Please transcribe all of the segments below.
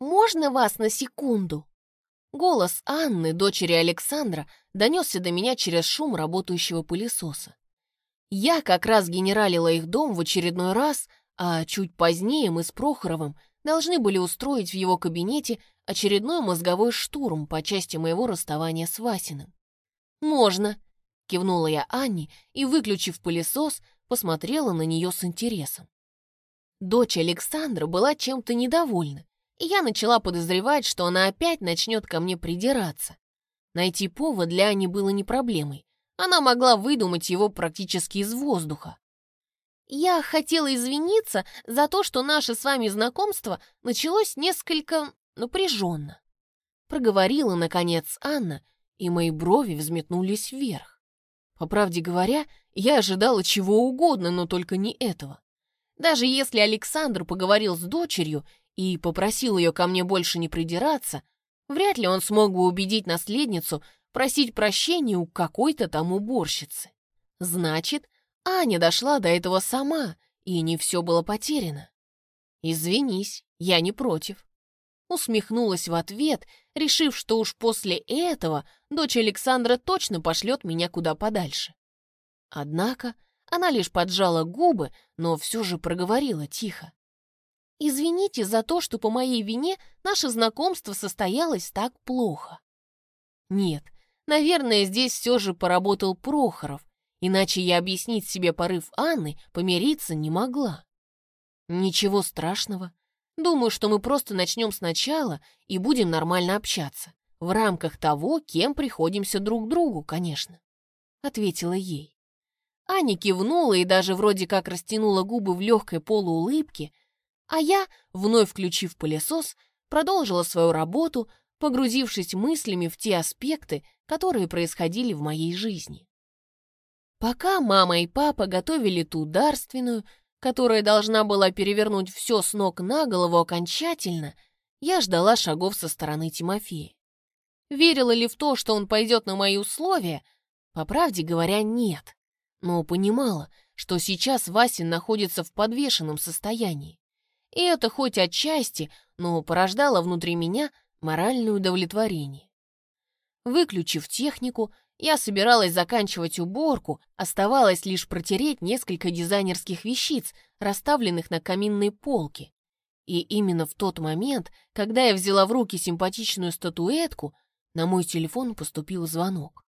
можно вас на секунду?» Голос Анны, дочери Александра, донесся до меня через шум работающего пылесоса. Я как раз генералила их дом в очередной раз, а чуть позднее мы с Прохоровым должны были устроить в его кабинете очередной мозговой штурм по части моего расставания с Васиным. «Можно», — кивнула я Анне и, выключив пылесос, посмотрела на нее с интересом. Дочь Александра была чем-то недовольна, и я начала подозревать, что она опять начнет ко мне придираться. Найти повод для Ани было не проблемой. Она могла выдумать его практически из воздуха. «Я хотела извиниться за то, что наше с вами знакомство началось несколько напряженно», проговорила, наконец, Анна, и мои брови взметнулись вверх. По правде говоря, я ожидала чего угодно, но только не этого. Даже если Александр поговорил с дочерью и попросил ее ко мне больше не придираться, вряд ли он смог бы убедить наследницу просить прощения у какой-то там уборщицы. Значит, Аня дошла до этого сама, и не все было потеряно. «Извинись, я не против». Усмехнулась в ответ, решив, что уж после этого дочь Александра точно пошлет меня куда подальше. Однако она лишь поджала губы, но все же проговорила тихо. «Извините за то, что по моей вине наше знакомство состоялось так плохо». Нет, наверное, здесь все же поработал Прохоров, иначе я объяснить себе порыв Анны помириться не могла. Ничего страшного. Думаю, что мы просто начнем сначала и будем нормально общаться. В рамках того, кем приходимся друг другу, конечно. Ответила ей. Аня кивнула и даже вроде как растянула губы в легкой полуулыбке, а я, вновь включив пылесос, продолжила свою работу, погрузившись мыслями в те аспекты, которые происходили в моей жизни. Пока мама и папа готовили ту дарственную, которая должна была перевернуть все с ног на голову окончательно, я ждала шагов со стороны Тимофея. Верила ли в то, что он пойдет на мои условия? По правде говоря, нет но понимала, что сейчас Васин находится в подвешенном состоянии. И это хоть отчасти, но порождало внутри меня моральное удовлетворение. Выключив технику, я собиралась заканчивать уборку, оставалось лишь протереть несколько дизайнерских вещиц, расставленных на каминной полке. И именно в тот момент, когда я взяла в руки симпатичную статуэтку, на мой телефон поступил звонок.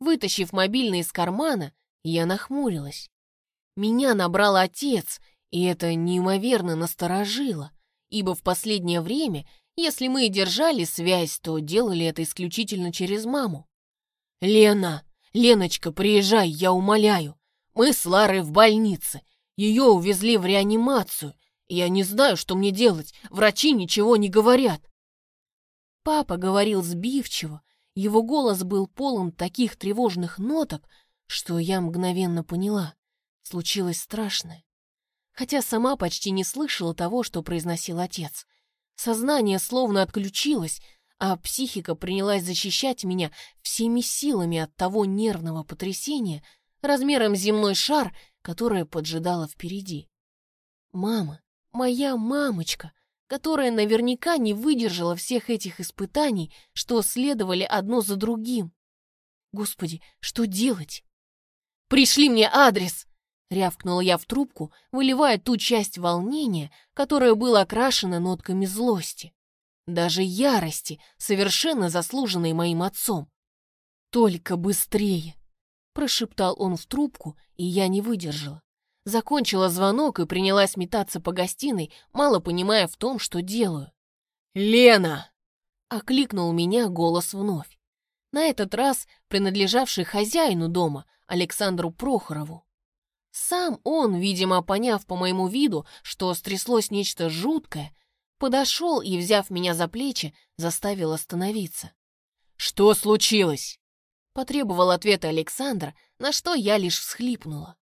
Вытащив мобильный из кармана, я нахмурилась. Меня набрал отец, и это неимоверно насторожило, ибо в последнее время, если мы и держали связь, то делали это исключительно через маму. «Лена! Леночка, приезжай, я умоляю! Мы с Ларой в больнице. Ее увезли в реанимацию. Я не знаю, что мне делать. Врачи ничего не говорят». Папа говорил сбивчиво. Его голос был полон таких тревожных ноток, что я мгновенно поняла. Случилось страшное. Хотя сама почти не слышала того, что произносил отец. Сознание словно отключилось, а психика принялась защищать меня всеми силами от того нервного потрясения размером земной шар, которое поджидало впереди. Мама, моя мамочка, которая наверняка не выдержала всех этих испытаний, что следовали одно за другим. Господи, что делать? Пришли мне адрес!» Рявкнула я в трубку, выливая ту часть волнения, которая была окрашена нотками злости. Даже ярости, совершенно заслуженной моим отцом. «Только быстрее!» Прошептал он в трубку, и я не выдержала. Закончила звонок и принялась метаться по гостиной, мало понимая в том, что делаю. «Лена!» — окликнул меня голос вновь. На этот раз принадлежавший хозяину дома — Александру Прохорову. Сам он, видимо, поняв по моему виду, что стряслось нечто жуткое, подошел и, взяв меня за плечи, заставил остановиться. «Что случилось?» Потребовал ответа Александр, на что я лишь всхлипнула.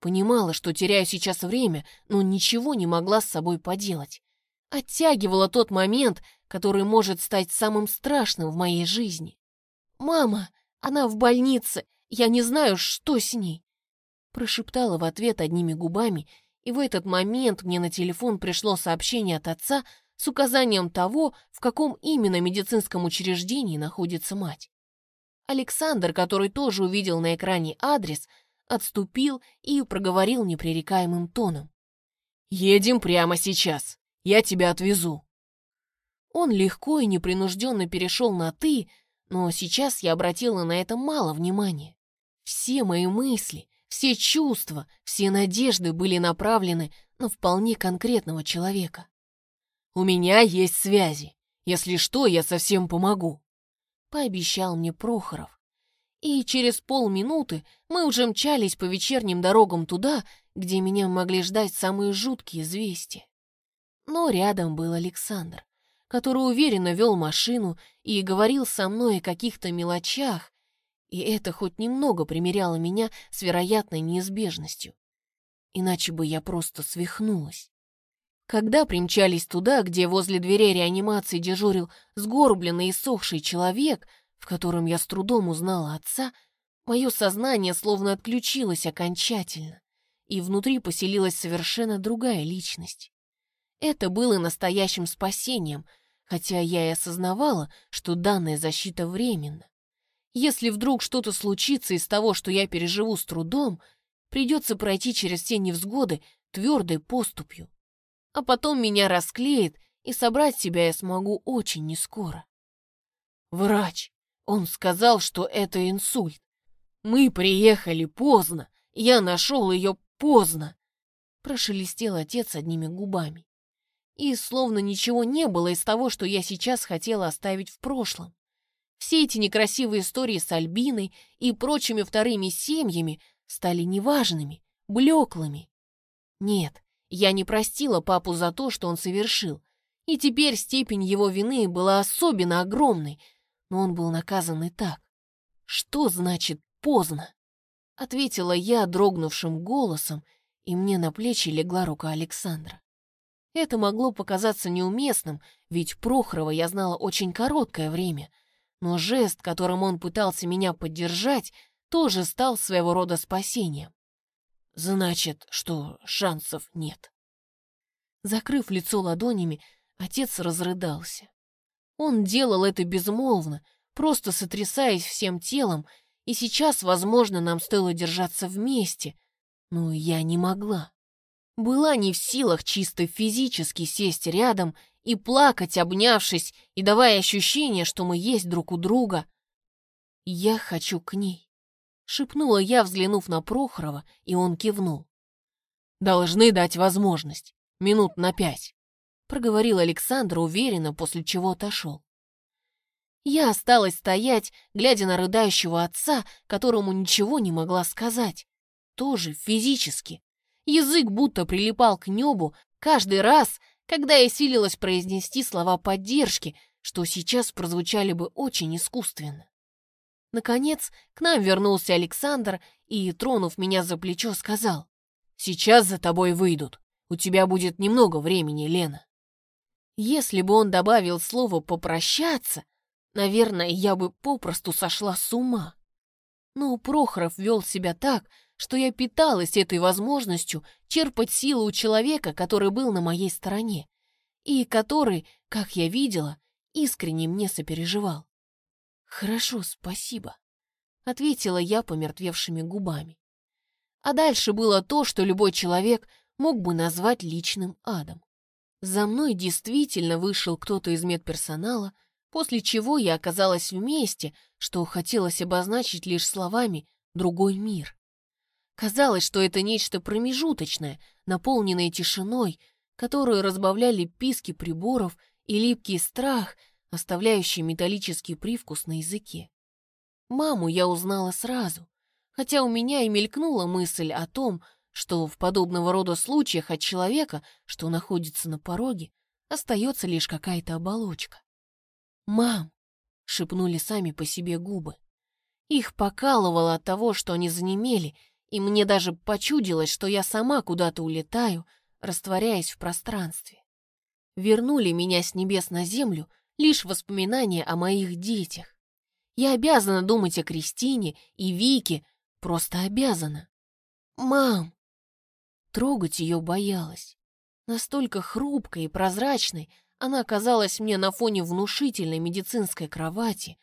Понимала, что теряю сейчас время, но ничего не могла с собой поделать. Оттягивала тот момент, который может стать самым страшным в моей жизни. «Мама, она в больнице, я не знаю, что с ней!» Прошептала в ответ одними губами, и в этот момент мне на телефон пришло сообщение от отца с указанием того, в каком именно медицинском учреждении находится мать. Александр, который тоже увидел на экране адрес, отступил и проговорил непререкаемым тоном. «Едем прямо сейчас. Я тебя отвезу». Он легко и непринужденно перешел на «ты», но сейчас я обратила на это мало внимания. Все мои мысли, все чувства, все надежды были направлены на вполне конкретного человека. «У меня есть связи. Если что, я совсем помогу», — пообещал мне Прохоров. И через полминуты мы уже мчались по вечерним дорогам туда, где меня могли ждать самые жуткие известия. Но рядом был Александр, который уверенно вел машину и говорил со мной о каких-то мелочах, и это хоть немного примеряло меня с вероятной неизбежностью. Иначе бы я просто свихнулась. Когда примчались туда, где возле дверей реанимации дежурил сгорбленный и сохший человек, в котором я с трудом узнала отца, мое сознание словно отключилось окончательно, и внутри поселилась совершенно другая личность. Это было настоящим спасением, хотя я и осознавала, что данная защита временна. Если вдруг что-то случится из того, что я переживу с трудом, придется пройти через все невзгоды твердой поступью а потом меня расклеит, и собрать себя я смогу очень нескоро. Врач, он сказал, что это инсульт. Мы приехали поздно, я нашел ее поздно, прошелестел отец одними губами. И словно ничего не было из того, что я сейчас хотела оставить в прошлом. Все эти некрасивые истории с Альбиной и прочими вторыми семьями стали неважными, блеклыми. Нет, я не простила папу за то, что он совершил, и теперь степень его вины была особенно огромной, но он был наказан и так. Что значит «поздно»? Ответила я дрогнувшим голосом, и мне на плечи легла рука Александра. Это могло показаться неуместным, ведь Прохорова я знала очень короткое время, но жест, которым он пытался меня поддержать, тоже стал своего рода спасением. Значит, что шансов нет. Закрыв лицо ладонями, отец разрыдался. Он делал это безмолвно, просто сотрясаясь всем телом, и сейчас, возможно, нам стоило держаться вместе, но я не могла. Была не в силах чисто физически сесть рядом и плакать, обнявшись и давая ощущение, что мы есть друг у друга. Я хочу к ней. — шепнула я, взглянув на Прохорова, и он кивнул. «Должны дать возможность. Минут на пять», — проговорил Александр уверенно, после чего отошел. Я осталась стоять, глядя на рыдающего отца, которому ничего не могла сказать. Тоже физически. Язык будто прилипал к небу каждый раз, когда я силилась произнести слова поддержки, что сейчас прозвучали бы очень искусственно. Наконец, к нам вернулся Александр и, тронув меня за плечо, сказал, «Сейчас за тобой выйдут. У тебя будет немного времени, Лена». Если бы он добавил слово «попрощаться», наверное, я бы попросту сошла с ума. Но Прохоров вел себя так, что я питалась этой возможностью черпать силу у человека, который был на моей стороне, и который, как я видела, искренне мне сопереживал. «Хорошо, спасибо», — ответила я помертвевшими губами. А дальше было то, что любой человек мог бы назвать личным адом. За мной действительно вышел кто-то из медперсонала, после чего я оказалась в месте, что хотелось обозначить лишь словами «другой мир». Казалось, что это нечто промежуточное, наполненное тишиной, которую разбавляли писки приборов и липкий страх — оставляющий металлический привкус на языке. Маму я узнала сразу, хотя у меня и мелькнула мысль о том, что в подобного рода случаях от человека, что находится на пороге, остается лишь какая-то оболочка. «Мам!» — шепнули сами по себе губы. Их покалывало от того, что они занемели, и мне даже почудилось, что я сама куда-то улетаю, растворяясь в пространстве. Вернули меня с небес на землю лишь воспоминания о моих детях. Я обязана думать о Кристине и Вике, просто обязана. Мам! Трогать ее боялась. Настолько хрупкой и прозрачной она казалась мне на фоне внушительной медицинской кровати.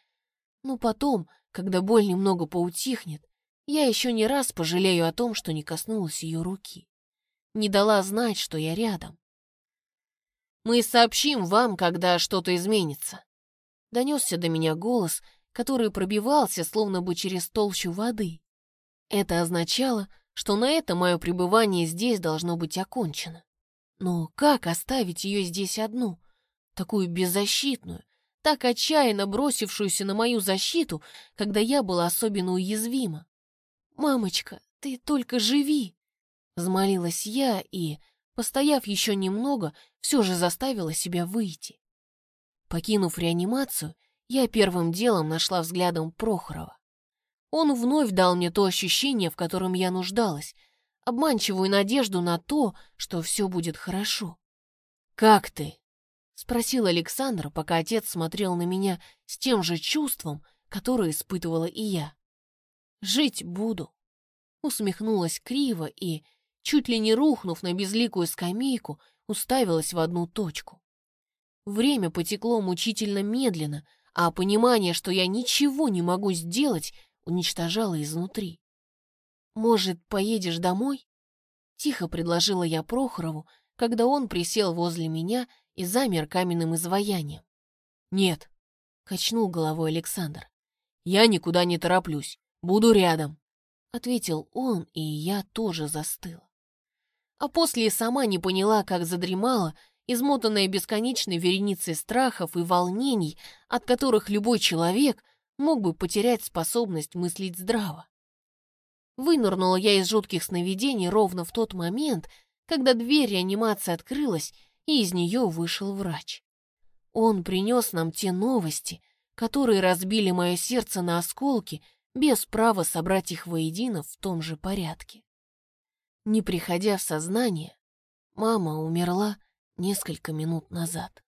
Но потом, когда боль немного поутихнет, я еще не раз пожалею о том, что не коснулась ее руки. Не дала знать, что я рядом. «Мы сообщим вам, когда что-то изменится», — донесся до меня голос, который пробивался, словно бы через толщу воды. Это означало, что на это мое пребывание здесь должно быть окончено. Но как оставить ее здесь одну, такую беззащитную, так отчаянно бросившуюся на мою защиту, когда я была особенно уязвима? «Мамочка, ты только живи!» Взмолилась я и, постояв еще немного, все же заставила себя выйти. Покинув реанимацию, я первым делом нашла взглядом Прохорова. Он вновь дал мне то ощущение, в котором я нуждалась, обманчивую надежду на то, что все будет хорошо. «Как ты?» — спросил Александр, пока отец смотрел на меня с тем же чувством, которое испытывала и я. «Жить буду», — усмехнулась криво и, чуть ли не рухнув на безликую скамейку, уставилась в одну точку. Время потекло мучительно медленно, а понимание, что я ничего не могу сделать, уничтожало изнутри. «Может, поедешь домой?» Тихо предложила я Прохорову, когда он присел возле меня и замер каменным изваянием. «Нет», — качнул головой Александр. «Я никуда не тороплюсь, буду рядом», — ответил он, и я тоже застыла. А после сама не поняла, как задремала, измотанная бесконечной вереницей страхов и волнений, от которых любой человек мог бы потерять способность мыслить здраво. Вынырнула я из жутких сновидений ровно в тот момент, когда дверь реанимации открылась, и из нее вышел врач. Он принес нам те новости, которые разбили мое сердце на осколки, без права собрать их воедино в том же порядке. Не приходя в сознание, мама умерла несколько минут назад.